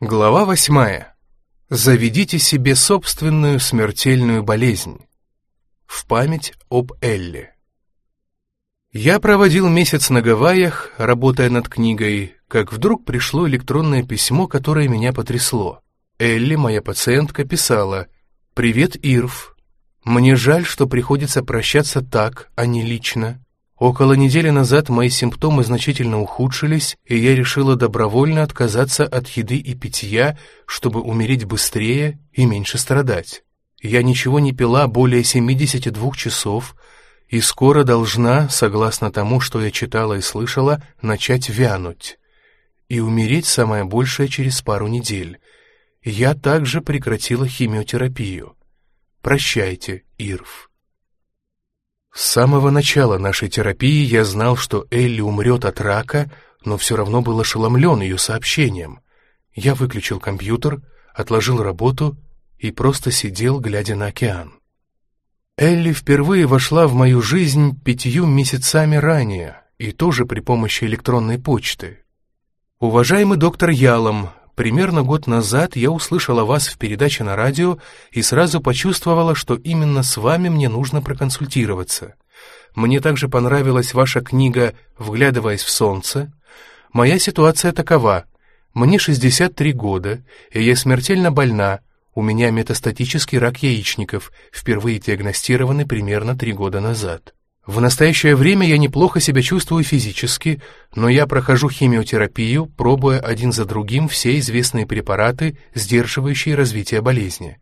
Глава восьмая. Заведите себе собственную смертельную болезнь. В память об Элли. Я проводил месяц на Гавайях, работая над книгой, как вдруг пришло электронное письмо, которое меня потрясло. Элли, моя пациентка, писала «Привет, Ирв. Мне жаль, что приходится прощаться так, а не лично. Около недели назад мои симптомы значительно ухудшились, и я решила добровольно отказаться от еды и питья, чтобы умереть быстрее и меньше страдать. Я ничего не пила более 72 часов, и скоро должна, согласно тому, что я читала и слышала, начать вянуть. И умереть самое большее через пару недель. Я также прекратила химиотерапию. Прощайте, Ирв. С самого начала нашей терапии я знал, что Элли умрет от рака, но все равно был ошеломлен ее сообщением. Я выключил компьютер, отложил работу и просто сидел, глядя на океан. Элли впервые вошла в мою жизнь пятью месяцами ранее, и тоже при помощи электронной почты. Уважаемый доктор Ялом, примерно год назад я услышала вас в передаче на радио и сразу почувствовала, что именно с вами мне нужно проконсультироваться. Мне также понравилась ваша книга «Вглядываясь в солнце». Моя ситуация такова. Мне 63 года, и я смертельно больна. У меня метастатический рак яичников, впервые диагностированный примерно три года назад. В настоящее время я неплохо себя чувствую физически, но я прохожу химиотерапию, пробуя один за другим все известные препараты, сдерживающие развитие болезни.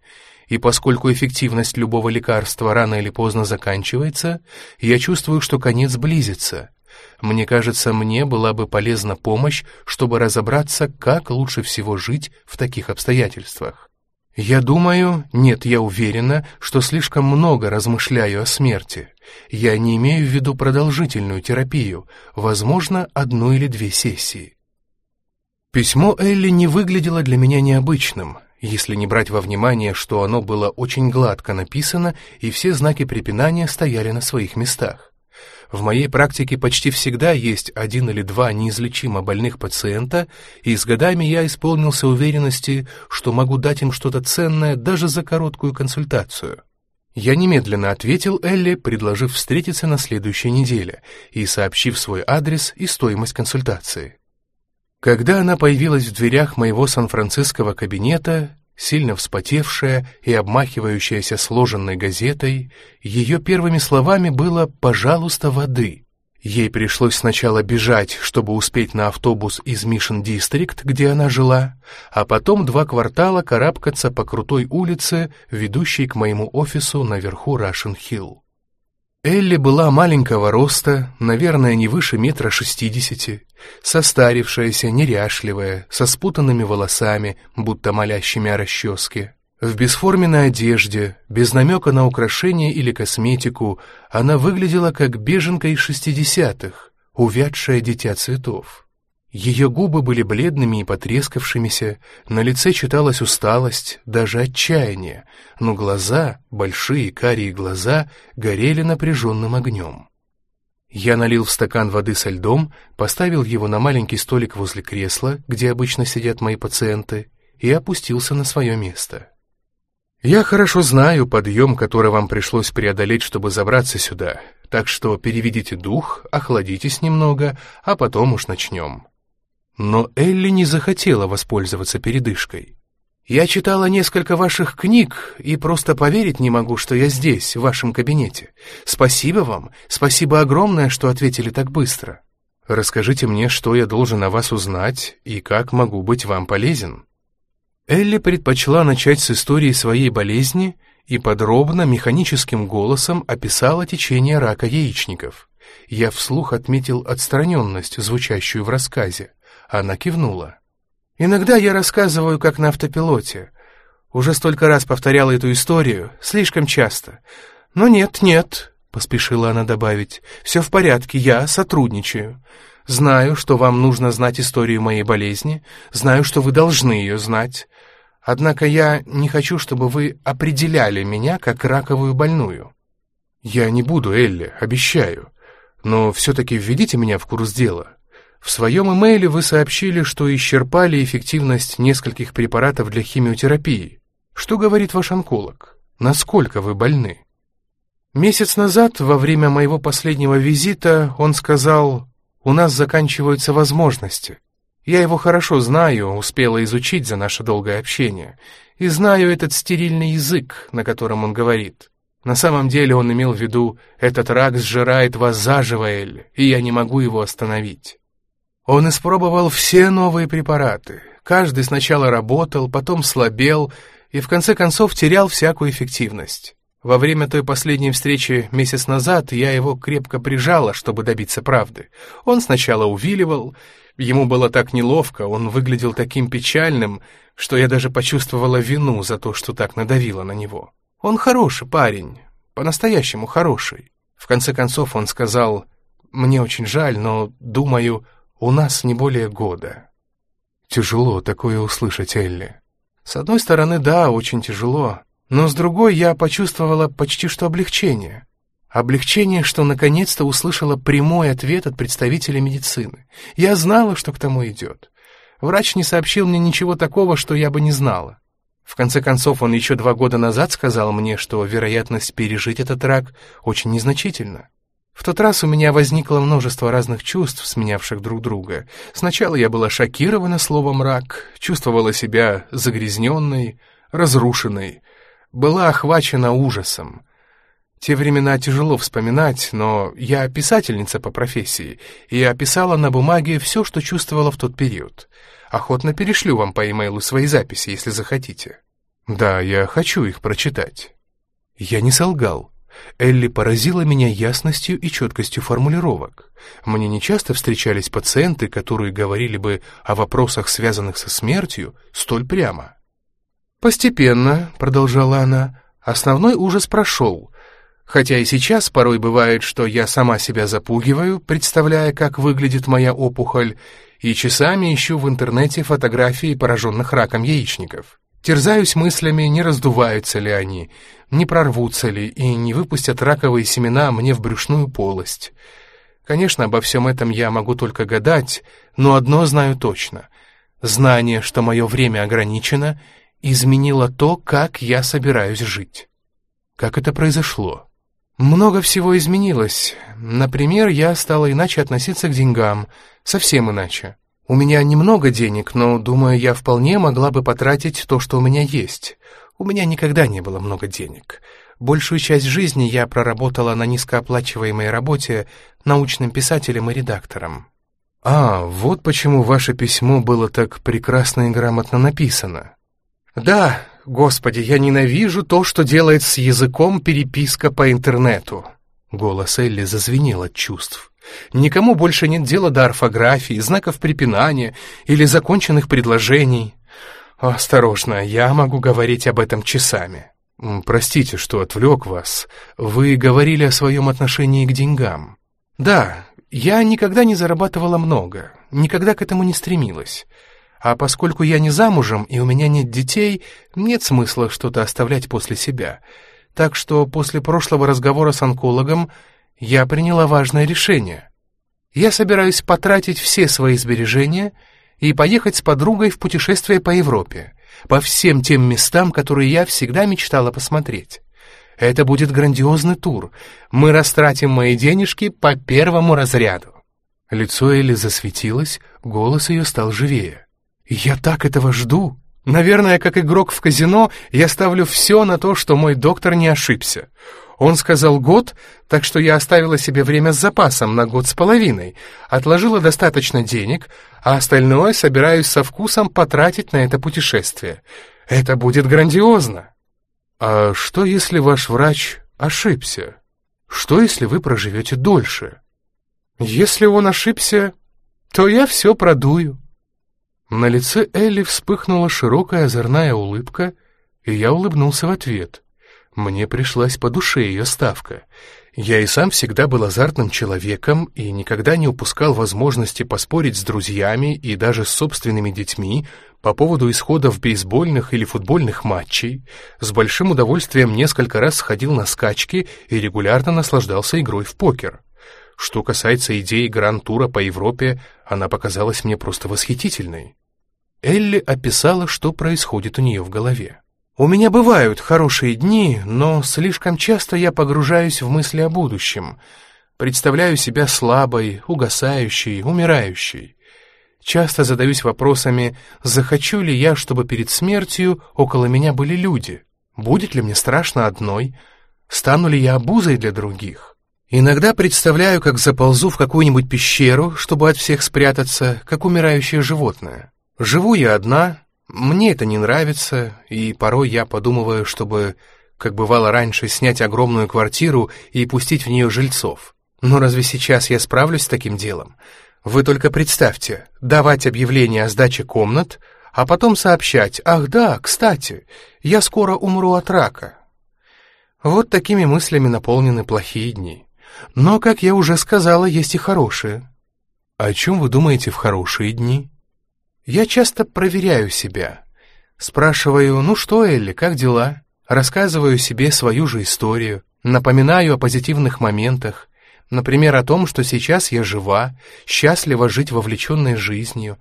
И поскольку эффективность любого лекарства рано или поздно заканчивается, я чувствую, что конец близится. Мне кажется, мне была бы полезна помощь, чтобы разобраться, как лучше всего жить в таких обстоятельствах. Я думаю, нет, я уверена, что слишком много размышляю о смерти. Я не имею в виду продолжительную терапию, возможно, одну или две сессии. Письмо Элли не выглядело для меня необычным, если не брать во внимание, что оно было очень гладко написано и все знаки препинания стояли на своих местах. В моей практике почти всегда есть один или два неизлечимо больных пациента, и с годами я исполнился уверенности, что могу дать им что-то ценное даже за короткую консультацию. Я немедленно ответил Элли, предложив встретиться на следующей неделе и сообщив свой адрес и стоимость консультации. Когда она появилась в дверях моего сан-франциского кабинета, сильно вспотевшая и обмахивающаяся сложенной газетой, ее первыми словами было «пожалуйста, воды». Ей пришлось сначала бежать, чтобы успеть на автобус из Мишен Дистрикт, где она жила, а потом два квартала карабкаться по крутой улице, ведущей к моему офису наверху Рашен-Хилл. Элли была маленького роста, наверное, не выше метра шестидесяти, состарившаяся, неряшливая, со спутанными волосами, будто молящими о расческе. В бесформенной одежде, без намека на украшения или косметику, она выглядела как беженка из шестидесятых, увядшее дитя цветов. Ее губы были бледными и потрескавшимися, на лице читалась усталость, даже отчаяние, но глаза, большие карие глаза, горели напряженным огнем. Я налил в стакан воды со льдом, поставил его на маленький столик возле кресла, где обычно сидят мои пациенты, и опустился на свое место. «Я хорошо знаю подъем, который вам пришлось преодолеть, чтобы забраться сюда, так что переведите дух, охладитесь немного, а потом уж начнем». Но Элли не захотела воспользоваться передышкой. «Я читала несколько ваших книг и просто поверить не могу, что я здесь, в вашем кабинете. Спасибо вам, спасибо огромное, что ответили так быстро. Расскажите мне, что я должен о вас узнать и как могу быть вам полезен». Элли предпочла начать с истории своей болезни и подробно, механическим голосом описала течение рака яичников. Я вслух отметил отстраненность, звучащую в рассказе. Она кивнула. «Иногда я рассказываю, как на автопилоте. Уже столько раз повторяла эту историю, слишком часто. Но нет, нет», — поспешила она добавить, — «все в порядке, я сотрудничаю. Знаю, что вам нужно знать историю моей болезни, знаю, что вы должны ее знать. Однако я не хочу, чтобы вы определяли меня как раковую больную». «Я не буду, Элли, обещаю. Но все-таки введите меня в курс дела. В своем имейле вы сообщили, что исчерпали эффективность нескольких препаратов для химиотерапии. Что говорит ваш онколог? Насколько вы больны? Месяц назад, во время моего последнего визита, он сказал, «У нас заканчиваются возможности. Я его хорошо знаю, успела изучить за наше долгое общение, и знаю этот стерильный язык, на котором он говорит. На самом деле он имел в виду, этот рак сжирает вас заживо, Эль, и я не могу его остановить. Он испробовал все новые препараты. Каждый сначала работал, потом слабел и в конце концов терял всякую эффективность. Во время той последней встречи месяц назад я его крепко прижала, чтобы добиться правды. Он сначала увиливал, ему было так неловко, он выглядел таким печальным, что я даже почувствовала вину за то, что так надавила на него. Он хороший парень, по-настоящему хороший. В конце концов он сказал, «Мне очень жаль, но, думаю, у нас не более года». Тяжело такое услышать, Элли. С одной стороны, да, очень тяжело, но с другой я почувствовала почти что облегчение. Облегчение, что наконец-то услышала прямой ответ от представителя медицины. Я знала, что к тому идет. Врач не сообщил мне ничего такого, что я бы не знала. В конце концов, он еще два года назад сказал мне, что вероятность пережить этот рак очень незначительна. В тот раз у меня возникло множество разных чувств, сменявших друг друга. Сначала я была шокирована словом «рак», чувствовала себя загрязненной, разрушенной, была охвачена ужасом. Те времена тяжело вспоминать, но я писательница по профессии и описала на бумаге все, что чувствовала в тот период. Охотно перешлю вам по имейлу свои записи, если захотите. Да, я хочу их прочитать. Я не солгал. Элли поразила меня ясностью и четкостью формулировок. Мне нечасто встречались пациенты, которые говорили бы о вопросах, связанных со смертью, столь прямо. «Постепенно», — продолжала она, — «основной ужас прошел, Хотя и сейчас порой бывает, что я сама себя запугиваю, представляя, как выглядит моя опухоль, и часами ищу в интернете фотографии пораженных раком яичников. Терзаюсь мыслями, не раздуваются ли они, не прорвутся ли и не выпустят раковые семена мне в брюшную полость. Конечно, обо всем этом я могу только гадать, но одно знаю точно. Знание, что мое время ограничено, изменило то, как я собираюсь жить. Как это произошло? Много всего изменилось. Например, я стала иначе относиться к деньгам, совсем иначе. У меня немного денег, но, думаю, я вполне могла бы потратить то, что у меня есть. У меня никогда не было много денег. Большую часть жизни я проработала на низкооплачиваемой работе научным писателем и редактором. «А, вот почему ваше письмо было так прекрасно и грамотно написано». «Да, Господи, я ненавижу то, что делает с языком переписка по интернету. Голос Элли зазвенел от чувств. Никому больше нет дела до орфографии, знаков препинания или законченных предложений. Осторожно, я могу говорить об этом часами. Простите, что отвлек вас. Вы говорили о своем отношении к деньгам. Да, я никогда не зарабатывала много, никогда к этому не стремилась. А поскольку я не замужем и у меня нет детей, нет смысла что-то оставлять после себя. Так что после прошлого разговора с онкологом я приняла важное решение. Я собираюсь потратить все свои сбережения и поехать с подругой в путешествие по Европе, по всем тем местам, которые я всегда мечтала посмотреть. Это будет грандиозный тур. Мы растратим мои денежки по первому разряду. Лицо Элли засветилось, голос ее стал живее. Я так этого жду. Наверное, как игрок в казино, я ставлю все на то, что мой доктор не ошибся. Он сказал год, так что я оставила себе время с запасом на год с половиной, отложила достаточно денег, а остальное собираюсь со вкусом потратить на это путешествие. Это будет грандиозно. А что, если ваш врач ошибся? Что, если вы проживете дольше? Если он ошибся, то я все продую. На лице Элли вспыхнула широкая озорная улыбка, и я улыбнулся в ответ. Мне пришлась по душе ее ставка. Я и сам всегда был азартным человеком и никогда не упускал возможности поспорить с друзьями и даже с собственными детьми по поводу исходов бейсбольных или футбольных матчей, с большим удовольствием несколько раз сходил на скачки и регулярно наслаждался игрой в покер. Что касается идеи гранд-тура по Европе, она показалась мне просто восхитительной. Элли описала, что происходит у нее в голове. «У меня бывают хорошие дни, но слишком часто я погружаюсь в мысли о будущем. Представляю себя слабой, угасающей, умирающей. Часто задаюсь вопросами, захочу ли я, чтобы перед смертью около меня были люди? Будет ли мне страшно одной? Стану ли я обузой для других? Иногда представляю, как заползу в какую-нибудь пещеру, чтобы от всех спрятаться, как умирающее животное. Живу я одна, мне это не нравится, и порой я подумываю, чтобы, как бывало раньше, снять огромную квартиру и пустить в нее жильцов. Но разве сейчас я справлюсь с таким делом? Вы только представьте, давать объявление о сдаче комнат, а потом сообщать, ах да, кстати, я скоро умру от рака. Вот такими мыслями наполнены плохие дни. Но, как я уже сказала, есть и хорошие. О чем вы думаете в хорошие дни? Я часто проверяю себя. Спрашиваю, ну что, Элли, как дела? Рассказываю себе свою же историю, напоминаю о позитивных моментах, Например, о том, что сейчас я жива, счастлива жить вовлеченной жизнью.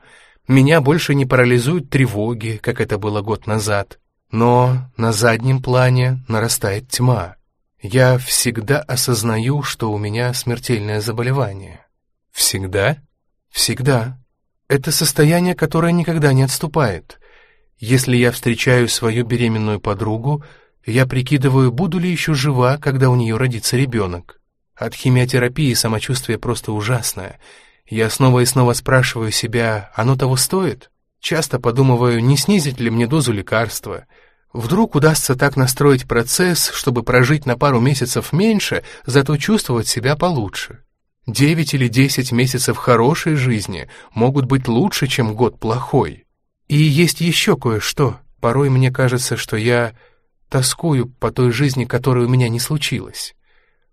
Меня больше не парализуют тревоги, как это было год назад. Но на заднем плане нарастает тьма. Я всегда осознаю, что у меня смертельное заболевание. Всегда? Всегда. Это состояние, которое никогда не отступает. Если я встречаю свою беременную подругу, я прикидываю, буду ли еще жива, когда у нее родится ребенок. От химиотерапии самочувствие просто ужасное. Я снова и снова спрашиваю себя, оно того стоит? Часто подумываю, не снизить ли мне дозу лекарства. Вдруг удастся так настроить процесс, чтобы прожить на пару месяцев меньше, зато чувствовать себя получше. Девять или десять месяцев хорошей жизни могут быть лучше, чем год плохой. И есть еще кое-что. Порой мне кажется, что я тоскую по той жизни, которая у меня не случилась.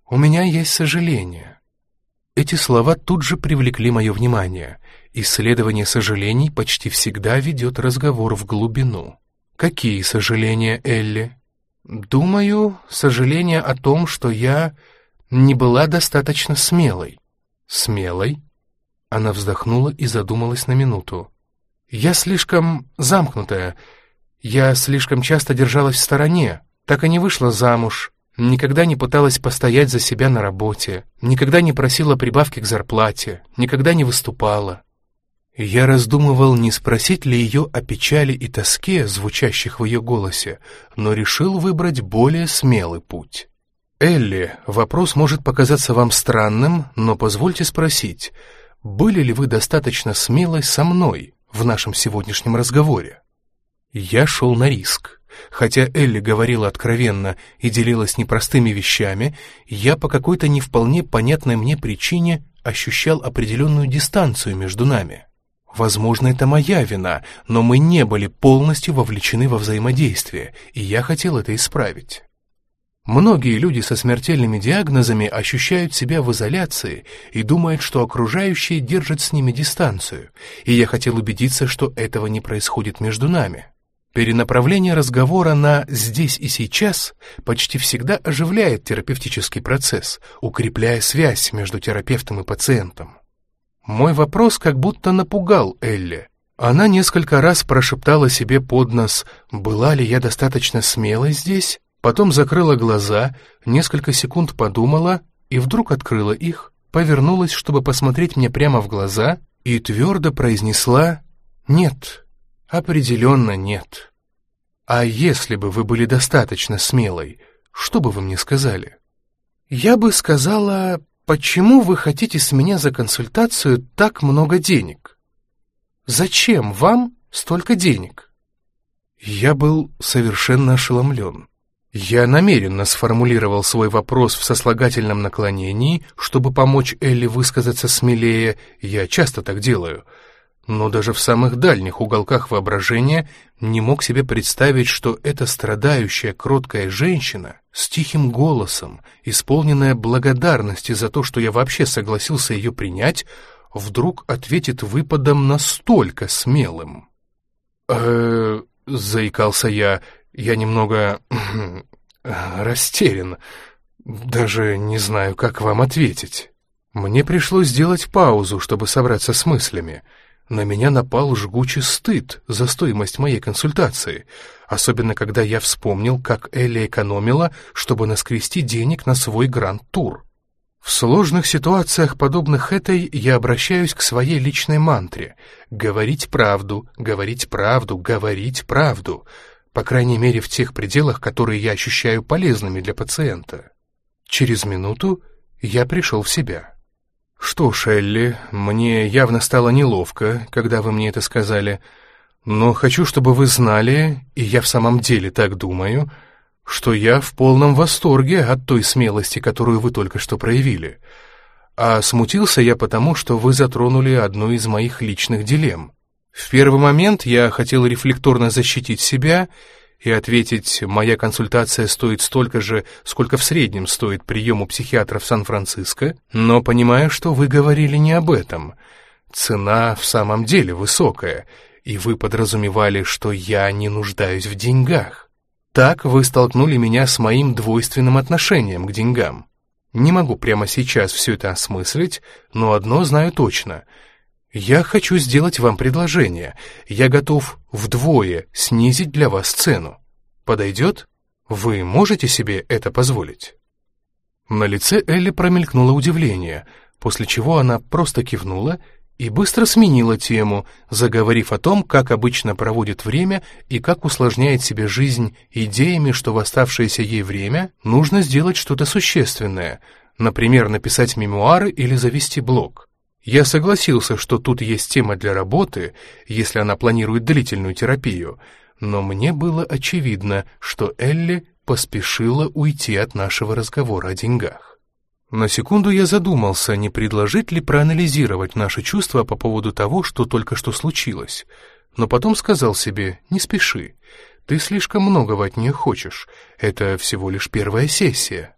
«У меня есть сожаление». Эти слова тут же привлекли мое внимание. Исследование сожалений почти всегда ведет разговор в глубину. «Какие сожаления, Элли?» «Думаю, сожаление о том, что я не была достаточно смелой». «Смелой?» Она вздохнула и задумалась на минуту. «Я слишком замкнутая. Я слишком часто держалась в стороне, так и не вышла замуж, Никогда не пыталась постоять за себя на работе, никогда не просила прибавки к зарплате, никогда не выступала. Я раздумывал, не спросить ли ее о печали и тоске, звучащих в ее голосе, но решил выбрать более смелый путь. «Элли, вопрос может показаться вам странным, но позвольте спросить, были ли вы достаточно смелой со мной в нашем сегодняшнем разговоре?» Я шел на риск. Хотя Элли говорила откровенно и делилась непростыми вещами, я по какой-то не вполне понятной мне причине ощущал определенную дистанцию между нами. Возможно, это моя вина, но мы не были полностью вовлечены во взаимодействие, и я хотел это исправить. Многие люди со смертельными диагнозами ощущают себя в изоляции и думают, что окружающие держат с ними дистанцию, и я хотел убедиться, что этого не происходит между нами. Перенаправление разговора на «здесь и сейчас» почти всегда оживляет терапевтический процесс, укрепляя связь между терапевтом и пациентом. Мой вопрос как будто напугал Элли. Она несколько раз прошептала себе под нос, была ли я достаточно смелой здесь, потом закрыла глаза, несколько секунд подумала и вдруг открыла их, повернулась, чтобы посмотреть мне прямо в глаза и твердо произнесла «нет». Определенно нет. А если бы вы были достаточно смелой, что бы вы мне сказали? Я бы сказала, почему вы хотите с меня за консультацию так много денег? Зачем вам столько денег? Я был совершенно ошеломлен. Я намеренно сформулировал свой вопрос в сослагательном наклонении, чтобы помочь Элли высказаться смелее, я часто так делаю — но даже в самых дальних уголках воображения не мог себе представить, что эта страдающая, кроткая женщина с тихим голосом, исполненная благодарности за то, что я вообще согласился ее принять, вдруг ответит выпадом настолько смелым. э заикался я, я немного растерян, даже не знаю, как вам ответить. Мне пришлось сделать паузу, чтобы собраться с мыслями. На меня напал жгучий стыд за стоимость моей консультации, особенно когда я вспомнил, как Элли экономила, чтобы наскрести денег на свой гранд-тур. В сложных ситуациях, подобных этой, я обращаюсь к своей личной мантре — говорить правду, говорить правду, говорить правду, по крайней мере в тех пределах, которые я ощущаю полезными для пациента. Через минуту я пришел в себя. «Что ж, Элли, мне явно стало неловко, когда вы мне это сказали, но хочу, чтобы вы знали, и я в самом деле так думаю, что я в полном восторге от той смелости, которую вы только что проявили. А смутился я потому, что вы затронули одну из моих личных дилемм. В первый момент я хотел рефлекторно защитить себя и ответить, моя консультация стоит столько же, сколько в среднем стоит прием у психиатра в Сан-Франциско, но понимаю, что вы говорили не об этом. Цена в самом деле высокая, и вы подразумевали, что я не нуждаюсь в деньгах. Так вы столкнули меня с моим двойственным отношением к деньгам. Не могу прямо сейчас все это осмыслить, но одно знаю точно — «Я хочу сделать вам предложение. Я готов вдвое снизить для вас цену. Подойдет? Вы можете себе это позволить?» На лице Элли промелькнуло удивление, после чего она просто кивнула и быстро сменила тему, заговорив о том, как обычно проводит время и как усложняет себе жизнь идеями, что в оставшееся ей время нужно сделать что-то существенное, например, написать мемуары или завести блог. Я согласился, что тут есть тема для работы, если она планирует длительную терапию, но мне было очевидно, что Элли поспешила уйти от нашего разговора о деньгах. На секунду я задумался, не предложить ли проанализировать наши чувства по поводу того, что только что случилось, но потом сказал себе «не спеши, ты слишком многого от нее хочешь, это всего лишь первая сессия».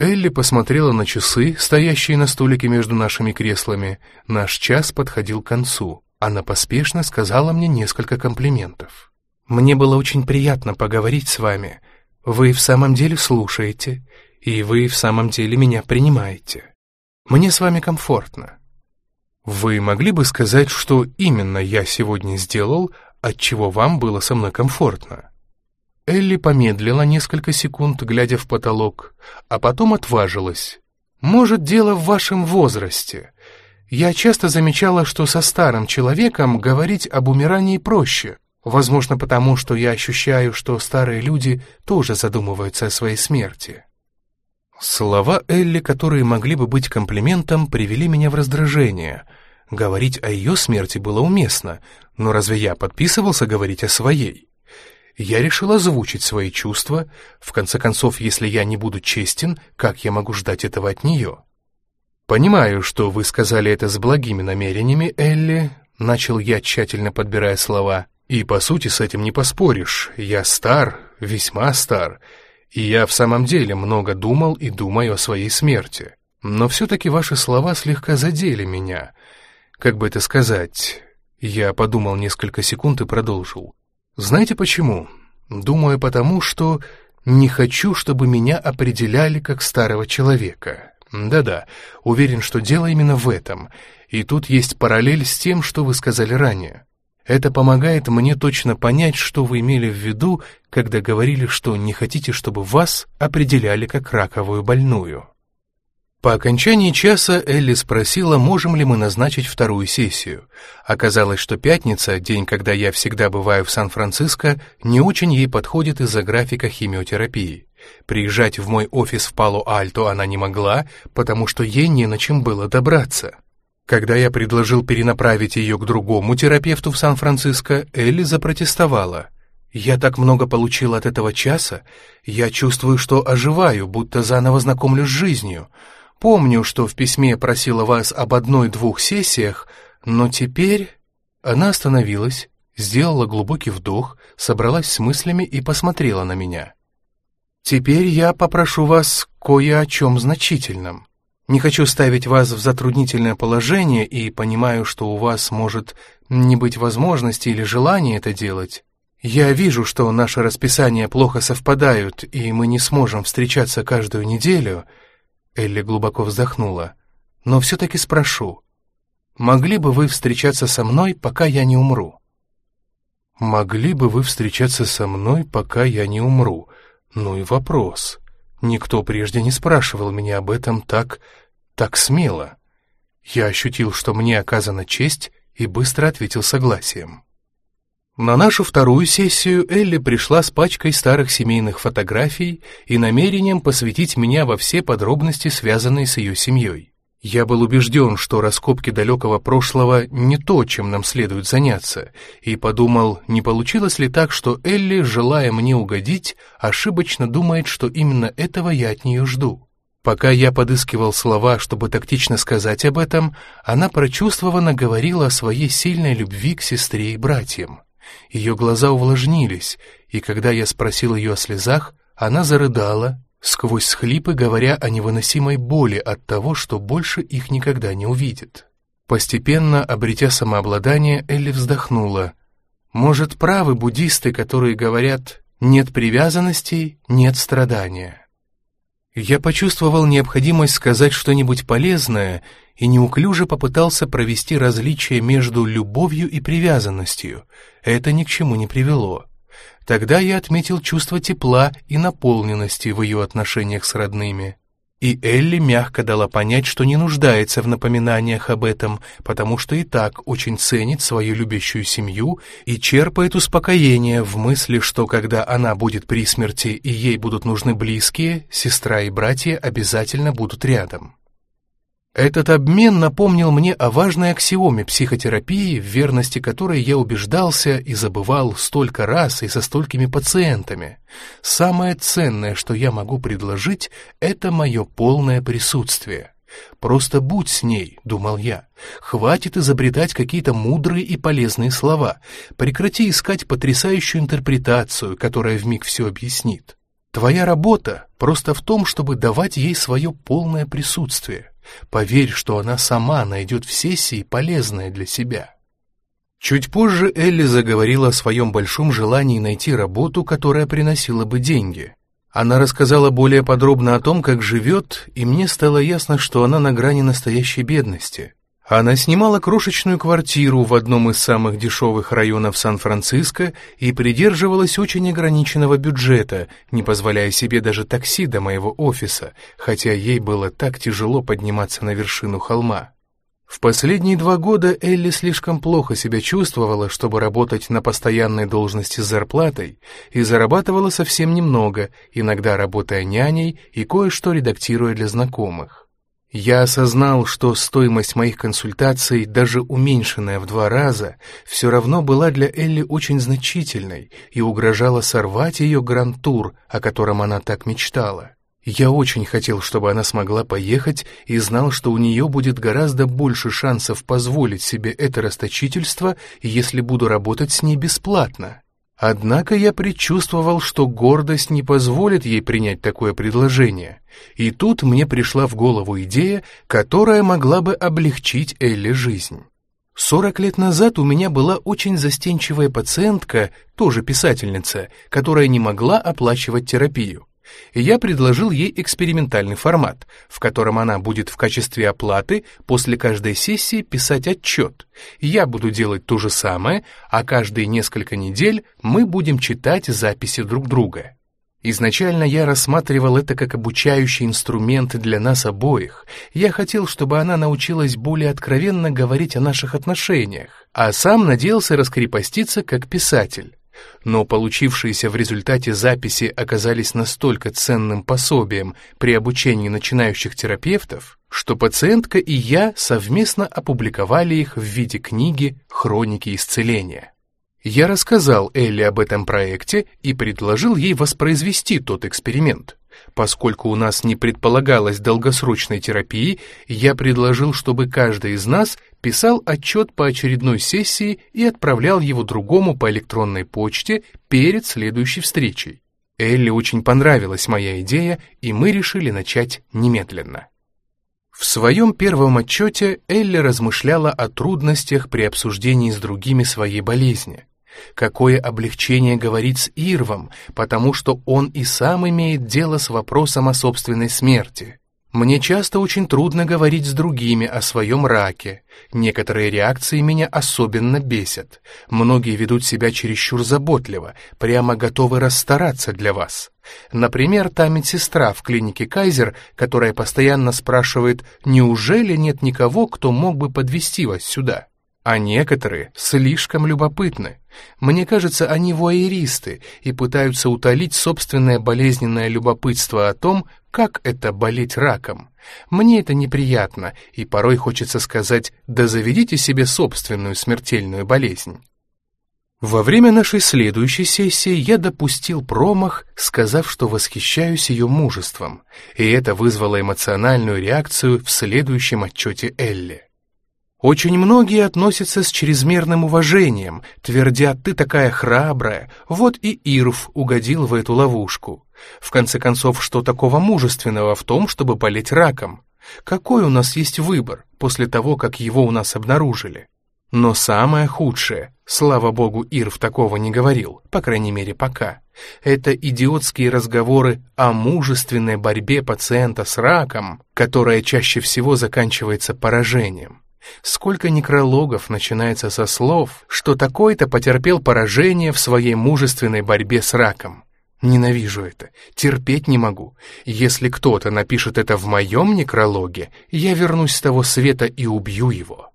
Элли посмотрела на часы, стоящие на столике между нашими креслами. Наш час подходил к концу. Она поспешно сказала мне несколько комплиментов. «Мне было очень приятно поговорить с вами. Вы в самом деле слушаете, и вы в самом деле меня принимаете. Мне с вами комфортно. Вы могли бы сказать, что именно я сегодня сделал, от чего вам было со мной комфортно?» Элли помедлила несколько секунд, глядя в потолок, а потом отважилась. «Может, дело в вашем возрасте. Я часто замечала, что со старым человеком говорить об умирании проще. Возможно, потому что я ощущаю, что старые люди тоже задумываются о своей смерти». Слова Элли, которые могли бы быть комплиментом, привели меня в раздражение. Говорить о ее смерти было уместно, но разве я подписывался говорить о своей? Я решил озвучить свои чувства. В конце концов, если я не буду честен, как я могу ждать этого от нее? «Понимаю, что вы сказали это с благими намерениями, Элли», — начал я, тщательно подбирая слова. «И, по сути, с этим не поспоришь. Я стар, весьма стар, и я в самом деле много думал и думаю о своей смерти. Но все-таки ваши слова слегка задели меня. Как бы это сказать?» Я подумал несколько секунд и продолжил. Знаете почему? Думаю, потому что не хочу, чтобы меня определяли как старого человека. Да-да, уверен, что дело именно в этом. И тут есть параллель с тем, что вы сказали ранее. Это помогает мне точно понять, что вы имели в виду, когда говорили, что не хотите, чтобы вас определяли как раковую больную. По окончании часа Элли спросила, можем ли мы назначить вторую сессию. Оказалось, что пятница, день, когда я всегда бываю в Сан-Франциско, не очень ей подходит из-за графика химиотерапии. Приезжать в мой офис в Пало-Альто она не могла, потому что ей не на чем было добраться. Когда я предложил перенаправить ее к другому терапевту в Сан-Франциско, Элли запротестовала. «Я так много получил от этого часа, я чувствую, что оживаю, будто заново знакомлюсь с жизнью». Помню, что в письме просила вас об одной-двух сессиях, но теперь...» Она остановилась, сделала глубокий вдох, собралась с мыслями и посмотрела на меня. «Теперь я попрошу вас кое о чем значительном. Не хочу ставить вас в затруднительное положение и понимаю, что у вас может не быть возможности или желания это делать. Я вижу, что наши расписания плохо совпадают, и мы не сможем встречаться каждую неделю, Элли глубоко вздохнула. но все-таки спрошу. Могли бы вы встречаться со мной, пока я не умру?» «Могли бы вы встречаться со мной, пока я не умру?» Ну и вопрос. Никто прежде не спрашивал меня об этом так... так смело. Я ощутил, что мне оказана честь, и быстро ответил согласием. На нашу вторую сессию Элли пришла с пачкой старых семейных фотографий и намерением посвятить меня во все подробности, связанные с ее семьей. Я был убежден, что раскопки далекого прошлого не то, чем нам следует заняться, и подумал, не получилось ли так, что Элли, желая мне угодить, ошибочно думает, что именно этого я от нее жду. Пока я подыскивал слова, чтобы тактично сказать об этом, она прочувствованно говорила о своей сильной любви к сестре и братьям. Ее глаза увлажнились, и когда я спросил ее о слезах, она зарыдала, сквозь схлипы говоря о невыносимой боли от того, что больше их никогда не увидит. Постепенно, обретя самообладание, Элли вздохнула. «Может, правы буддисты, которые говорят «нет привязанностей, нет страдания». Я почувствовал необходимость сказать что-нибудь полезное и неуклюже попытался провести различие между любовью и привязанностью. Это ни к чему не привело. Тогда я отметил чувство тепла и наполненности в ее отношениях с родными. И Элли мягко дала понять, что не нуждается в напоминаниях об этом, потому что и так очень ценит свою любящую семью и черпает успокоение в мысли, что когда она будет при смерти и ей будут нужны близкие, сестра и братья обязательно будут рядом. Этот обмен напомнил мне о важной аксиоме психотерапии, в верности которой я убеждался и забывал столько раз и со столькими пациентами. Самое ценное, что я могу предложить, это мое полное присутствие. «Просто будь с ней», — думал я. «Хватит изобретать какие-то мудрые и полезные слова. Прекрати искать потрясающую интерпретацию, которая вмиг все объяснит. Твоя работа просто в том, чтобы давать ей свое полное присутствие». Поверь, что она сама найдет в сессии полезное для себя. Чуть позже Элли заговорила о своем большом желании найти работу, которая приносила бы деньги. Она рассказала более подробно о том, как живет, и мне стало ясно, что она на грани настоящей бедности. Она снимала крошечную квартиру в одном из самых дешевых районов Сан-Франциско и придерживалась очень ограниченного бюджета, не позволяя себе даже такси до моего офиса, хотя ей было так тяжело подниматься на вершину холма. В последние два года Элли слишком плохо себя чувствовала, чтобы работать на постоянной должности с зарплатой, и зарабатывала совсем немного, иногда работая няней и кое-что редактируя для знакомых. Я осознал, что стоимость моих консультаций, даже уменьшенная в два раза, все равно была для Элли очень значительной и угрожала сорвать ее грантур, о котором она так мечтала. Я очень хотел, чтобы она смогла поехать и знал, что у нее будет гораздо больше шансов позволить себе это расточительство, если буду работать с ней бесплатно. Однако я предчувствовал, что гордость не позволит ей принять такое предложение, и тут мне пришла в голову идея, которая могла бы облегчить Элли жизнь. Сорок лет назад у меня была очень застенчивая пациентка, тоже писательница, которая не могла оплачивать терапию и я предложил ей экспериментальный формат, в котором она будет в качестве оплаты после каждой сессии писать отчет. Я буду делать то же самое, а каждые несколько недель мы будем читать записи друг друга. Изначально я рассматривал это как обучающий инструмент для нас обоих. Я хотел, чтобы она научилась более откровенно говорить о наших отношениях, а сам надеялся раскрепоститься как писатель но получившиеся в результате записи оказались настолько ценным пособием при обучении начинающих терапевтов, что пациентка и я совместно опубликовали их в виде книги «Хроники исцеления». Я рассказал Элли об этом проекте и предложил ей воспроизвести тот эксперимент. Поскольку у нас не предполагалось долгосрочной терапии, я предложил, чтобы каждый из нас писал отчет по очередной сессии и отправлял его другому по электронной почте перед следующей встречей. Элли очень понравилась моя идея, и мы решили начать немедленно. В своем первом отчете Элли размышляла о трудностях при обсуждении с другими своей болезни. Какое облегчение говорить с Ирвом, потому что он и сам имеет дело с вопросом о собственной смерти. Мне часто очень трудно говорить с другими о своем раке. Некоторые реакции меня особенно бесят. Многие ведут себя чересчур заботливо, прямо готовы расстараться для вас. Например, та медсестра в клинике Кайзер, которая постоянно спрашивает, неужели нет никого, кто мог бы подвести вас сюда? А некоторые слишком любопытны. Мне кажется, они вуайеристы и пытаются утолить собственное болезненное любопытство о том, как это болеть раком. Мне это неприятно, и порой хочется сказать «да заведите себе собственную смертельную болезнь». Во время нашей следующей сессии я допустил промах, сказав, что восхищаюсь ее мужеством, и это вызвало эмоциональную реакцию в следующем отчете Элли. Очень многие относятся с чрезмерным уважением, твердят «ты такая храбрая», вот и Ирв угодил в эту ловушку. В конце концов, что такого мужественного в том, чтобы болеть раком? Какой у нас есть выбор после того, как его у нас обнаружили? Но самое худшее, слава богу, Ирв такого не говорил, по крайней мере пока, это идиотские разговоры о мужественной борьбе пациента с раком, которая чаще всего заканчивается поражением. Сколько некрологов начинается со слов, что такой-то потерпел поражение в своей мужественной борьбе с раком. Ненавижу это, терпеть не могу. Если кто-то напишет это в моем некрологе, я вернусь с того света и убью его.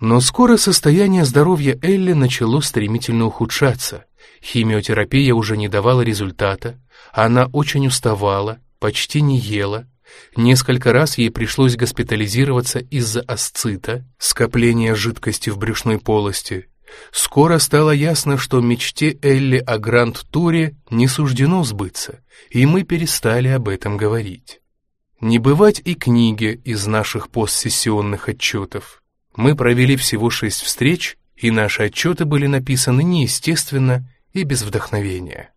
Но скоро состояние здоровья Элли начало стремительно ухудшаться. Химиотерапия уже не давала результата, она очень уставала, почти не ела, Несколько раз ей пришлось госпитализироваться из-за асцита, скопления жидкости в брюшной полости. Скоро стало ясно, что мечте Элли о гранд-туре не суждено сбыться, и мы перестали об этом говорить. Не бывать и книги из наших постсессионных отчетов. Мы провели всего шесть встреч, и наши отчеты были написаны неестественно и без вдохновения.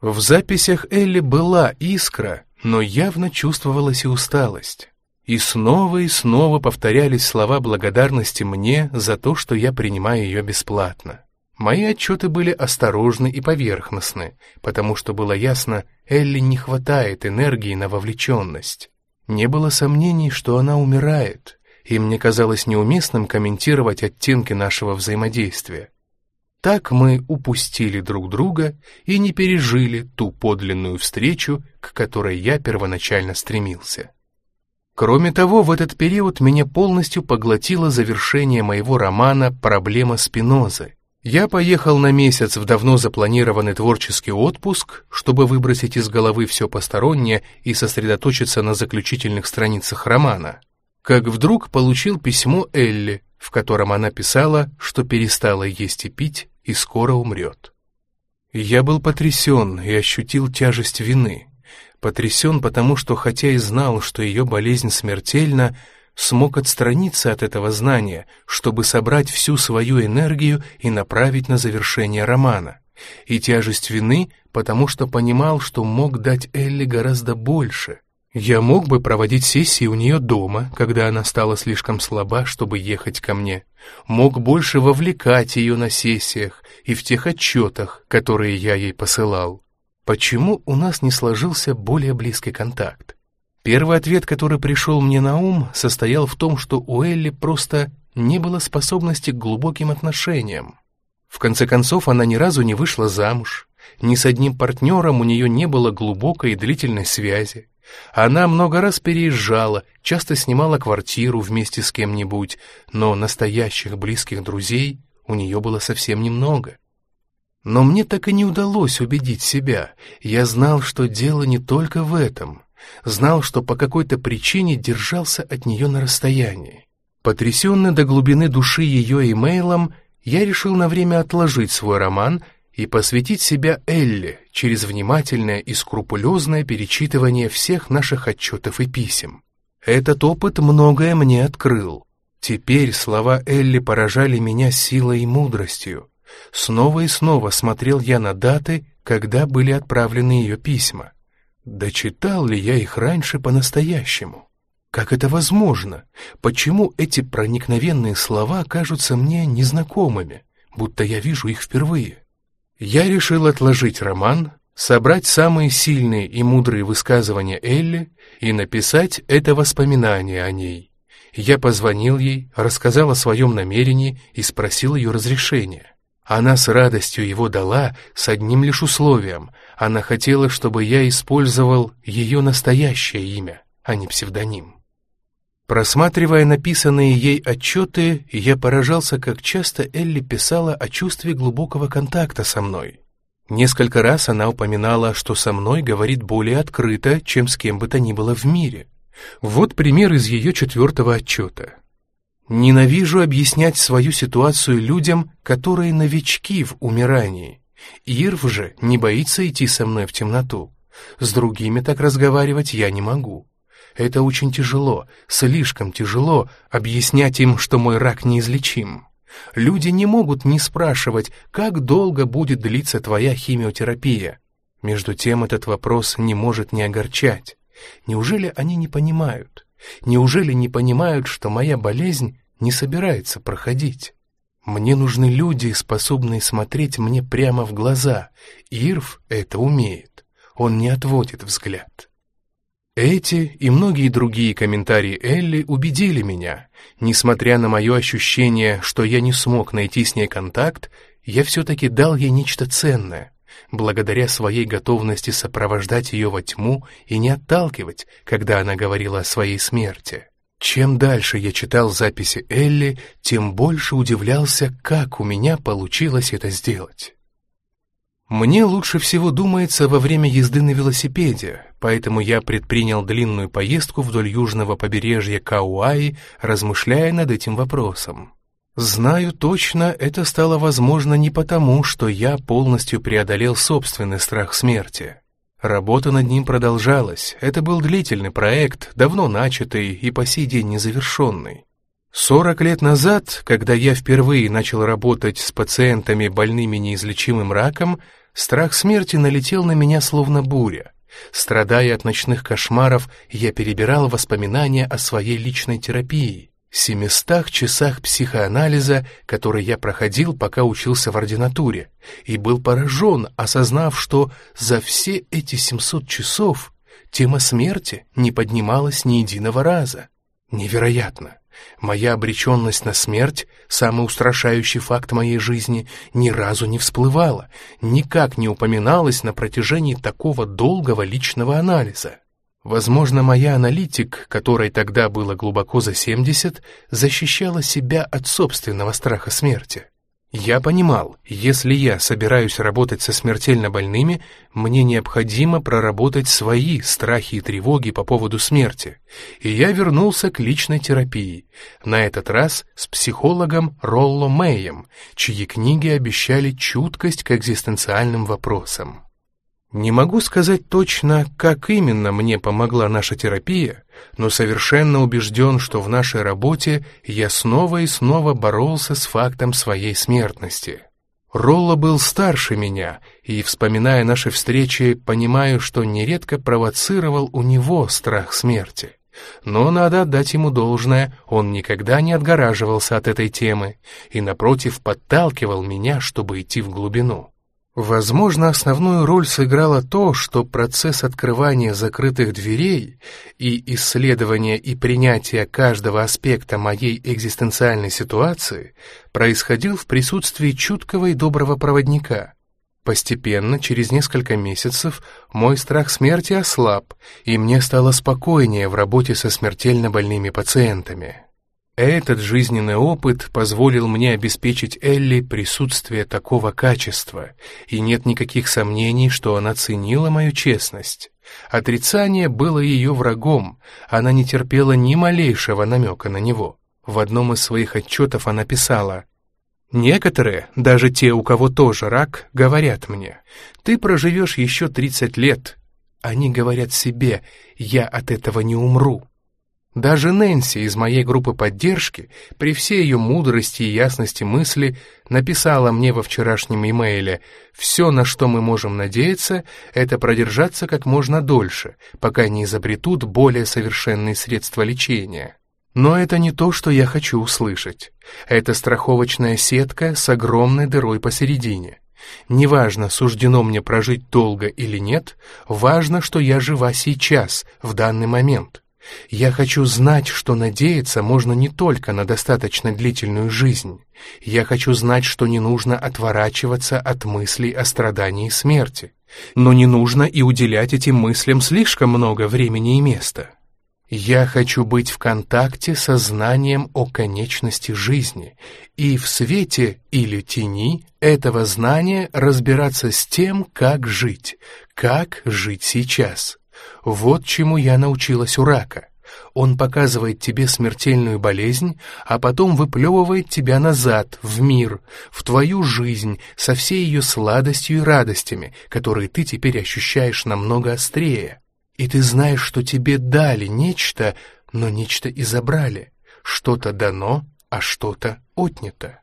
В записях Элли была искра, но явно чувствовалась и усталость. И снова и снова повторялись слова благодарности мне за то, что я принимаю ее бесплатно. Мои отчеты были осторожны и поверхностны, потому что было ясно, Элли не хватает энергии на вовлеченность. Не было сомнений, что она умирает, и мне казалось неуместным комментировать оттенки нашего взаимодействия. Так мы упустили друг друга и не пережили ту подлинную встречу, к которой я первоначально стремился. Кроме того, в этот период меня полностью поглотило завершение моего романа «Проблема Спинозы». Я поехал на месяц в давно запланированный творческий отпуск, чтобы выбросить из головы все постороннее и сосредоточиться на заключительных страницах романа. Как вдруг получил письмо Элли, в котором она писала, что перестала есть и пить, и скоро умрет. Я был потрясен и ощутил тяжесть вины. Потрясен потому, что хотя и знал, что ее болезнь смертельна, смог отстраниться от этого знания, чтобы собрать всю свою энергию и направить на завершение романа. И тяжесть вины, потому что понимал, что мог дать Элли гораздо больше, я мог бы проводить сессии у нее дома, когда она стала слишком слаба, чтобы ехать ко мне. Мог больше вовлекать ее на сессиях и в тех отчетах, которые я ей посылал. Почему у нас не сложился более близкий контакт? Первый ответ, который пришел мне на ум, состоял в том, что у Элли просто не было способности к глубоким отношениям. В конце концов, она ни разу не вышла замуж, ни с одним партнером у нее не было глубокой и длительной связи. Она много раз переезжала, часто снимала квартиру вместе с кем-нибудь, но настоящих близких друзей у нее было совсем немного. Но мне так и не удалось убедить себя. Я знал, что дело не только в этом. Знал, что по какой-то причине держался от нее на расстоянии. Потрясенный до глубины души ее имейлом, я решил на время отложить свой роман и посвятить себя Элле через внимательное и скрупулезное перечитывание всех наших отчетов и писем. Этот опыт многое мне открыл. Теперь слова Элли поражали меня силой и мудростью. Снова и снова смотрел я на даты, когда были отправлены ее письма. Дочитал ли я их раньше по-настоящему? Как это возможно? Почему эти проникновенные слова кажутся мне незнакомыми, будто я вижу их впервые? Я решил отложить роман, собрать самые сильные и мудрые высказывания Элли и написать это воспоминание о ней. Я позвонил ей, рассказал о своем намерении и спросил ее разрешения. Она с радостью его дала с одним лишь условием. Она хотела, чтобы я использовал ее настоящее имя, а не псевдоним. Просматривая написанные ей отчеты, я поражался, как часто Элли писала о чувстве глубокого контакта со мной. Несколько раз она упоминала, что со мной говорит более открыто, чем с кем бы то ни было в мире. Вот пример из ее четвертого отчета. «Ненавижу объяснять свою ситуацию людям, которые новички в умирании. Ирв же не боится идти со мной в темноту. С другими так разговаривать я не могу. Это очень тяжело, слишком тяжело объяснять им, что мой рак неизлечим. Люди не могут не спрашивать, как долго будет длиться твоя химиотерапия. Между тем этот вопрос не может не огорчать. Неужели они не понимают? Неужели не понимают, что моя болезнь не собирается проходить? Мне нужны люди, способные смотреть мне прямо в глаза. Ирв это умеет. Он не отводит взгляд. Эти и многие другие комментарии Элли убедили меня. Несмотря на мое ощущение, что я не смог найти с ней контакт, я все-таки дал ей нечто ценное, благодаря своей готовности сопровождать ее во тьму и не отталкивать, когда она говорила о своей смерти. Чем дальше я читал записи Элли, тем больше удивлялся, как у меня получилось это сделать. Мне лучше всего думается во время езды на велосипеде, поэтому я предпринял длинную поездку вдоль южного побережья Кауаи, размышляя над этим вопросом. Знаю точно, это стало возможно не потому, что я полностью преодолел собственный страх смерти. Работа над ним продолжалась, это был длительный проект, давно начатый и по сей день незавершенный. Сорок лет назад, когда я впервые начал работать с пациентами, больными неизлечимым раком, страх смерти налетел на меня словно буря. Страдая от ночных кошмаров, я перебирал воспоминания о своей личной терапии, семистах часах психоанализа, который я проходил, пока учился в ординатуре, и был поражен, осознав, что за все эти 700 часов тема смерти не поднималась ни единого раза. Невероятно! Моя обреченность на смерть, самый устрашающий факт моей жизни, ни разу не всплывала, никак не упоминалась на протяжении такого долгого личного анализа. Возможно, моя аналитик, которой тогда было глубоко за 70, защищала себя от собственного страха смерти. Я понимал, если я собираюсь работать со смертельно больными, мне необходимо проработать свои страхи и тревоги по поводу смерти, и я вернулся к личной терапии, на этот раз с психологом Ролло Мэем, чьи книги обещали чуткость к экзистенциальным вопросам. Не могу сказать точно, как именно мне помогла наша терапия, но совершенно убежден, что в нашей работе я снова и снова боролся с фактом своей смертности. Ролло был старше меня, и, вспоминая наши встречи, понимаю, что нередко провоцировал у него страх смерти. Но надо отдать ему должное, он никогда не отгораживался от этой темы и, напротив, подталкивал меня, чтобы идти в глубину. Возможно, основную роль сыграло то, что процесс открывания закрытых дверей и исследования и принятия каждого аспекта моей экзистенциальной ситуации происходил в присутствии чуткого и доброго проводника. Постепенно, через несколько месяцев, мой страх смерти ослаб, и мне стало спокойнее в работе со смертельно больными пациентами. Этот жизненный опыт позволил мне обеспечить Элли присутствие такого качества, и нет никаких сомнений, что она ценила мою честность. Отрицание было ее врагом, она не терпела ни малейшего намека на него. В одном из своих отчетов она писала «Некоторые, даже те, у кого тоже рак, говорят мне, ты проживешь еще 30 лет». Они говорят себе «я от этого не умру». Даже Нэнси из моей группы поддержки, при всей ее мудрости и ясности мысли, написала мне во вчерашнем имейле «Все, на что мы можем надеяться, это продержаться как можно дольше, пока не изобретут более совершенные средства лечения». Но это не то, что я хочу услышать. Это страховочная сетка с огромной дырой посередине. Неважно, суждено мне прожить долго или нет, важно, что я жива сейчас, в данный момент. Я хочу знать, что надеяться можно не только на достаточно длительную жизнь. Я хочу знать, что не нужно отворачиваться от мыслей о страдании и смерти. Но не нужно и уделять этим мыслям слишком много времени и места. Я хочу быть в контакте со знанием о конечности жизни и в свете или тени этого знания разбираться с тем, как жить, как жить сейчас. Вот чему я научилась у рака. Он показывает тебе смертельную болезнь, а потом выплевывает тебя назад, в мир, в твою жизнь, со всей ее сладостью и радостями, которые ты теперь ощущаешь намного острее. И ты знаешь, что тебе дали нечто, но нечто и забрали. Что-то дано, а что-то отнято.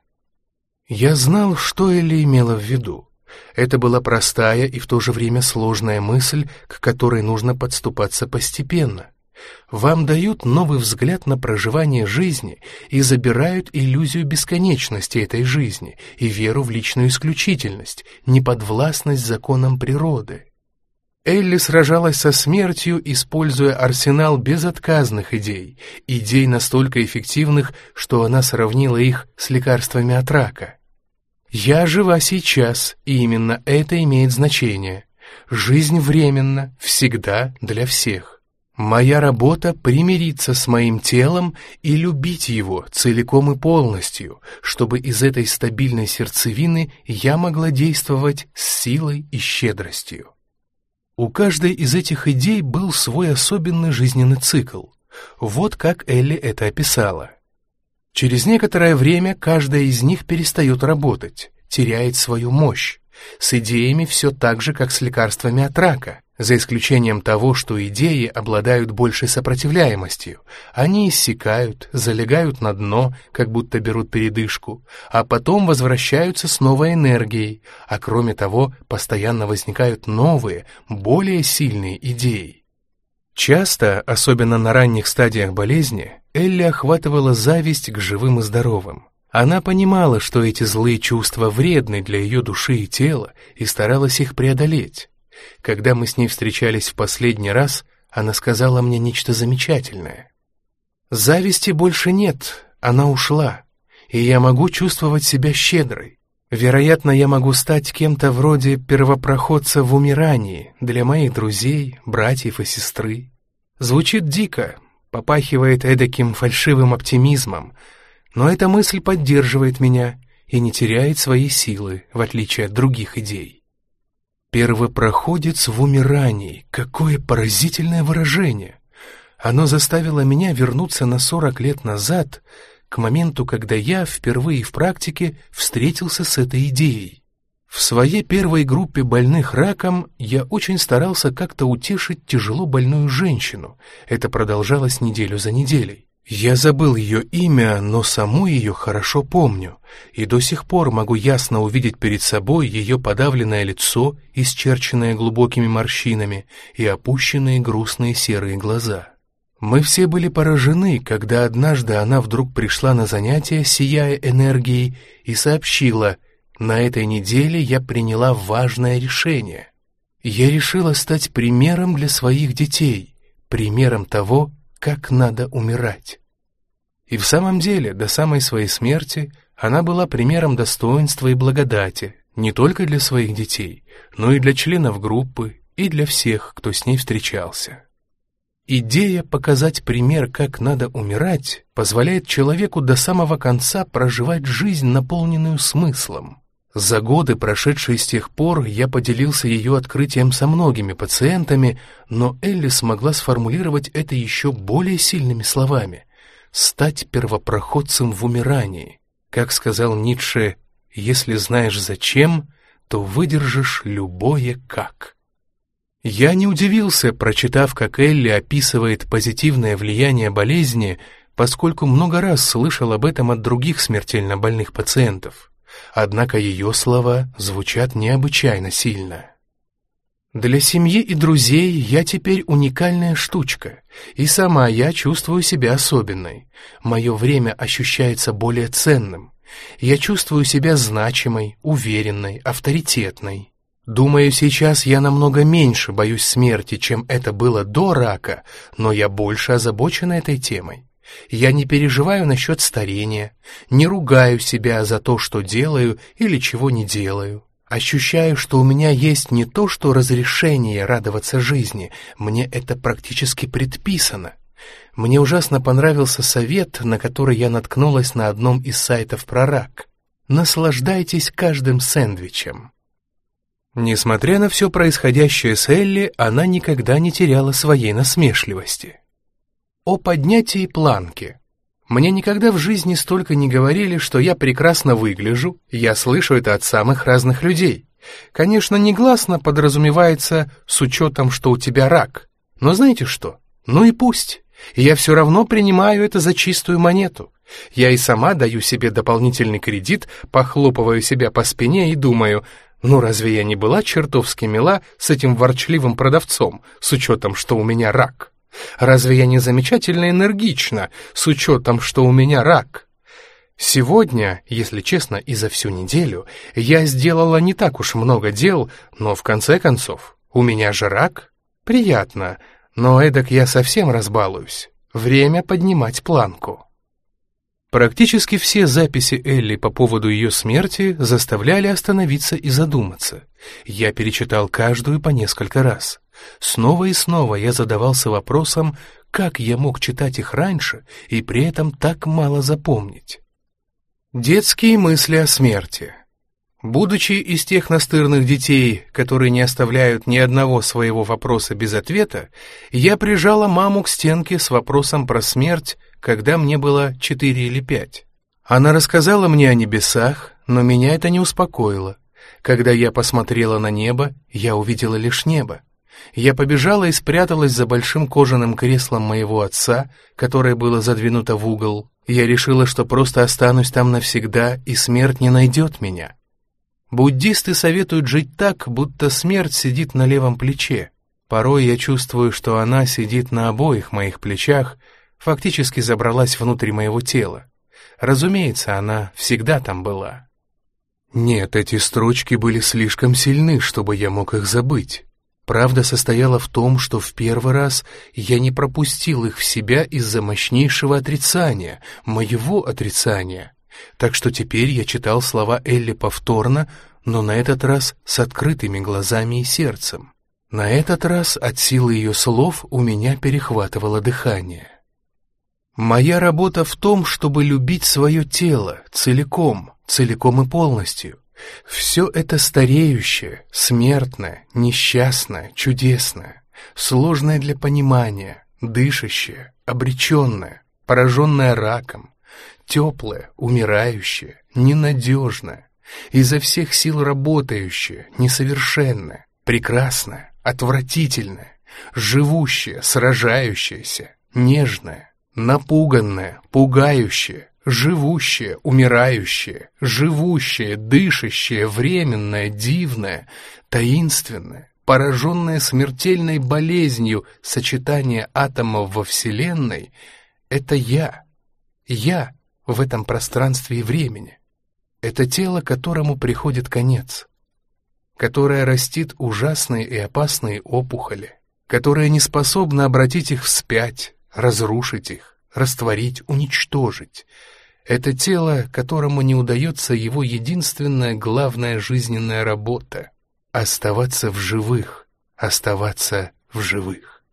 Я знал, что Элли имела в виду. Это была простая и в то же время сложная мысль, к которой нужно подступаться постепенно. Вам дают новый взгляд на проживание жизни и забирают иллюзию бесконечности этой жизни и веру в личную исключительность, неподвластность законам природы. Элли сражалась со смертью, используя арсенал безотказных идей, идей настолько эффективных, что она сравнила их с лекарствами от рака. Я жива сейчас, и именно это имеет значение. Жизнь временна, всегда для всех. Моя работа — примириться с моим телом и любить его целиком и полностью, чтобы из этой стабильной сердцевины я могла действовать с силой и щедростью. У каждой из этих идей был свой особенный жизненный цикл. Вот как Элли это описала. Через некоторое время каждая из них перестает работать, теряет свою мощь. С идеями все так же, как с лекарствами от рака, за исключением того, что идеи обладают большей сопротивляемостью. Они иссякают, залегают на дно, как будто берут передышку, а потом возвращаются с новой энергией, а кроме того, постоянно возникают новые, более сильные идеи. Часто, особенно на ранних стадиях болезни, Элли охватывала зависть к живым и здоровым. Она понимала, что эти злые чувства вредны для ее души и тела, и старалась их преодолеть. Когда мы с ней встречались в последний раз, она сказала мне нечто замечательное. «Зависти больше нет, она ушла, и я могу чувствовать себя щедрой. Вероятно, я могу стать кем-то вроде первопроходца в умирании для моих друзей, братьев и сестры. Звучит дико, попахивает эдаким фальшивым оптимизмом, но эта мысль поддерживает меня и не теряет своей силы, в отличие от других идей. Первопроходец в умирании, какое поразительное выражение! Оно заставило меня вернуться на сорок лет назад — к моменту, когда я впервые в практике встретился с этой идеей. В своей первой группе больных раком я очень старался как-то утешить тяжело больную женщину. Это продолжалось неделю за неделей. Я забыл ее имя, но саму ее хорошо помню, и до сих пор могу ясно увидеть перед собой ее подавленное лицо, исчерченное глубокими морщинами, и опущенные грустные серые глаза. Мы все были поражены, когда однажды она вдруг пришла на занятия, сияя энергией, и сообщила, «На этой неделе я приняла важное решение. Я решила стать примером для своих детей, примером того, как надо умирать». И в самом деле, до самой своей смерти, она была примером достоинства и благодати, не только для своих детей, но и для членов группы и для всех, кто с ней встречался. Идея показать пример, как надо умирать, позволяет человеку до самого конца проживать жизнь, наполненную смыслом. За годы, прошедшие с тех пор, я поделился ее открытием со многими пациентами, но Элли смогла сформулировать это еще более сильными словами — стать первопроходцем в умирании. Как сказал Ницше, «Если знаешь зачем, то выдержишь любое «как». Я не удивился, прочитав, как Элли описывает позитивное влияние болезни, поскольку много раз слышал об этом от других смертельно больных пациентов. Однако ее слова звучат необычайно сильно. Для семьи и друзей я теперь уникальная штучка, и сама я чувствую себя особенной. Мое время ощущается более ценным. Я чувствую себя значимой, уверенной, авторитетной. Думаю, сейчас я намного меньше боюсь смерти, чем это было до рака, но я больше озабочена этой темой. Я не переживаю насчет старения, не ругаю себя за то, что делаю или чего не делаю. Ощущаю, что у меня есть не то, что разрешение радоваться жизни, мне это практически предписано. Мне ужасно понравился совет, на который я наткнулась на одном из сайтов про рак. Наслаждайтесь каждым сэндвичем. Несмотря на все происходящее с Элли, она никогда не теряла своей насмешливости. О поднятии планки. Мне никогда в жизни столько не говорили, что я прекрасно выгляжу, я слышу это от самых разных людей. Конечно, негласно подразумевается с учетом, что у тебя рак. Но знаете что? Ну и пусть. Я все равно принимаю это за чистую монету. Я и сама даю себе дополнительный кредит, похлопываю себя по спине и думаю, ну разве я не была чертовски мила с этим ворчливым продавцом, с учетом, что у меня рак? Разве я не замечательно энергична, с учетом, что у меня рак? Сегодня, если честно, и за всю неделю, я сделала не так уж много дел, но в конце концов, у меня же рак. Приятно, но эдак я совсем разбалуюсь. Время поднимать планку. Практически все записи Элли по поводу ее смерти заставляли остановиться и задуматься. Я перечитал каждую по несколько раз. Снова и снова я задавался вопросом, как я мог читать их раньше и при этом так мало запомнить. Детские мысли о смерти. Будучи из тех настырных детей, которые не оставляют ни одного своего вопроса без ответа, я прижала маму к стенке с вопросом про смерть, когда мне было четыре или пять. Она рассказала мне о небесах, но меня это не успокоило. Когда я посмотрела на небо, я увидела лишь небо. Я побежала и спряталась за большим кожаным креслом моего отца, которое было задвинуто в угол. Я решила, что просто останусь там навсегда, и смерть не найдет меня. Буддисты советуют жить так, будто смерть сидит на левом плече. Порой я чувствую, что она сидит на обоих моих плечах, фактически забралась внутрь моего тела. Разумеется, она всегда там была. Нет, эти строчки были слишком сильны, чтобы я мог их забыть. Правда состояла в том, что в первый раз я не пропустил их в себя из-за мощнейшего отрицания, моего отрицания. Так что теперь я читал слова Элли повторно, но на этот раз с открытыми глазами и сердцем. На этот раз от силы ее слов у меня перехватывало дыхание. Моя работа в том, чтобы любить свое тело целиком, целиком и полностью, все это стареющее, смертное, несчастное, чудесное, сложное для понимания, дышащее, обреченное, пораженное раком, теплое, умирающее, ненадежное, изо всех сил работающее, несовершенное, прекрасное, отвратительное, живущее, сражающееся, нежное, напуганное, пугающее, живущее, умирающее, живущее, дышащее, временное, дивное, таинственное, пораженное смертельной болезнью сочетание атомов во Вселенной — это я, я в этом пространстве и времени. Это тело, которому приходит конец, которое растит ужасные и опасные опухоли, которое не способно обратить их вспять, разрушить их, растворить, уничтожить. Это тело, которому не удается его единственная главная жизненная работа — оставаться в живых, оставаться в живых.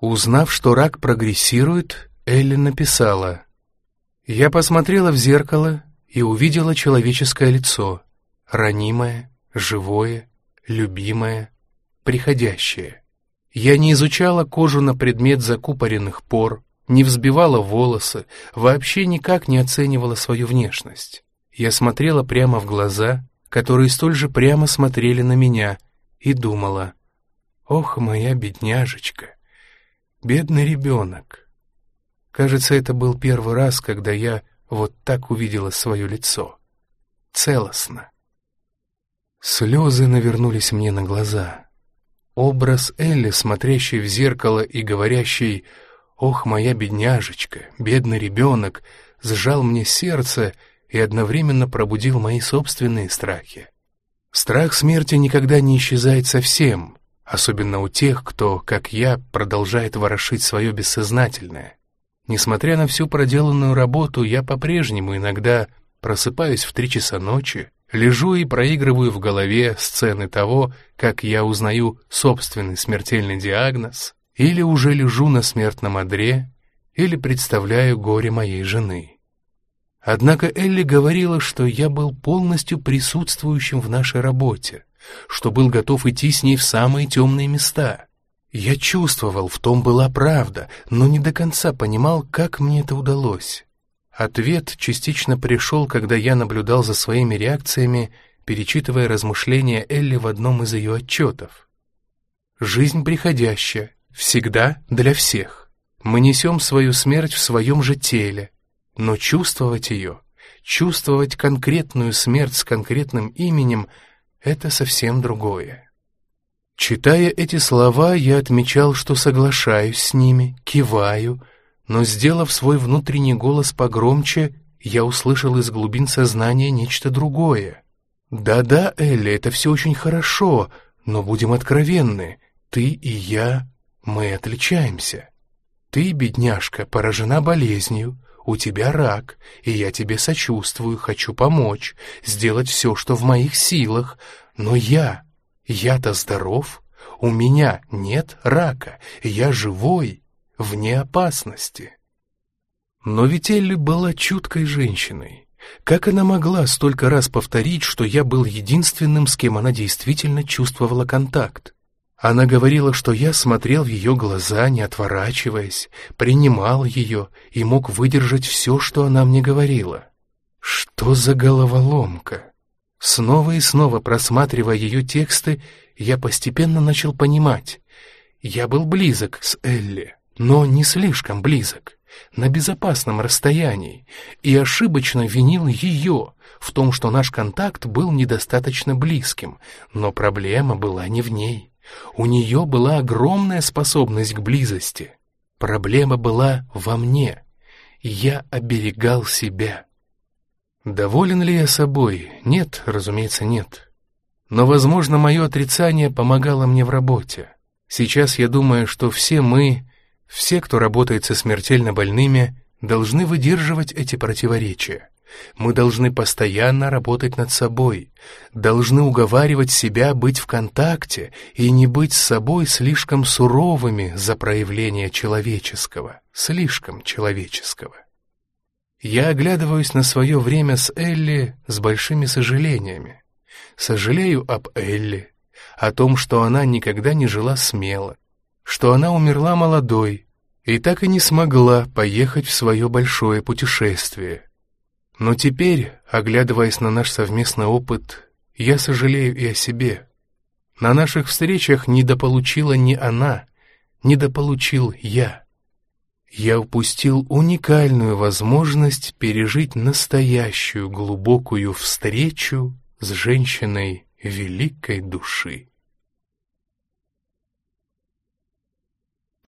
Узнав, что рак прогрессирует, Элли написала «Я посмотрела в зеркало и увидела человеческое лицо, ранимое, живое, любимое, приходящее. Я не изучала кожу на предмет закупоренных пор, не взбивала волосы, вообще никак не оценивала свою внешность. Я смотрела прямо в глаза, которые столь же прямо смотрели на меня, и думала, «Ох, моя бедняжечка, бедный ребенок». Кажется, это был первый раз, когда я вот так увидела свое лицо. Целостно. Слезы навернулись мне на глаза. Образ Элли, смотрящей в зеркало и говорящей «Ох, моя бедняжечка, бедный ребенок!» сжал мне сердце, и одновременно пробудил мои собственные страхи. Страх смерти никогда не исчезает совсем, особенно у тех, кто, как я, продолжает ворошить свое бессознательное. Несмотря на всю проделанную работу, я по-прежнему иногда просыпаюсь в три часа ночи, лежу и проигрываю в голове сцены того, как я узнаю собственный смертельный диагноз, или уже лежу на смертном одре, или представляю горе моей жены. Однако Элли говорила, что я был полностью присутствующим в нашей работе, что был готов идти с ней в самые темные места. Я чувствовал, в том была правда, но не до конца понимал, как мне это удалось. Ответ частично пришел, когда я наблюдал за своими реакциями, перечитывая размышления Элли в одном из ее отчетов. «Жизнь приходящая, всегда для всех. Мы несем свою смерть в своем же теле, но чувствовать ее, чувствовать конкретную смерть с конкретным именем — это совсем другое». Читая эти слова, я отмечал, что соглашаюсь с ними, киваю, но, сделав свой внутренний голос погромче, я услышал из глубин сознания нечто другое. «Да-да, Элли, это все очень хорошо, но будем откровенны, ты и я, мы отличаемся. Ты, бедняжка, поражена болезнью, у тебя рак, и я тебе сочувствую, хочу помочь, сделать все, что в моих силах, но я, я-то здоров, у меня нет рака, я живой, вне опасности. Но ведь Элли была чуткой женщиной. Как она могла столько раз повторить, что я был единственным, с кем она действительно чувствовала контакт? Она говорила, что я смотрел в ее глаза, не отворачиваясь, принимал ее и мог выдержать все, что она мне говорила. Что за головоломка? Снова и снова просматривая ее тексты, я постепенно начал понимать. Я был близок с Элли, но не слишком близок, на безопасном расстоянии, и ошибочно винил ее в том, что наш контакт был недостаточно близким, но проблема была не в ней. У нее была огромная способность к близости. Проблема была во мне. Я оберегал себя. Доволен ли я собой? Нет, разумеется, нет. Но, возможно, мое отрицание помогало мне в работе. Сейчас я думаю, что все мы, все, кто работает со смертельно больными, должны выдерживать эти противоречия. Мы должны постоянно работать над собой, должны уговаривать себя быть в контакте и не быть с собой слишком суровыми за проявление человеческого, слишком человеческого. Я оглядываюсь на свое время с Элли с большими сожалениями. Сожалею об Элли, о том, что она никогда не жила смело, что она умерла молодой и так и не смогла поехать в свое большое путешествие. Но теперь, оглядываясь на наш совместный опыт, я сожалею и о себе. На наших встречах недополучила не она, недополучил я я упустил уникальную возможность пережить настоящую глубокую встречу с женщиной великой души.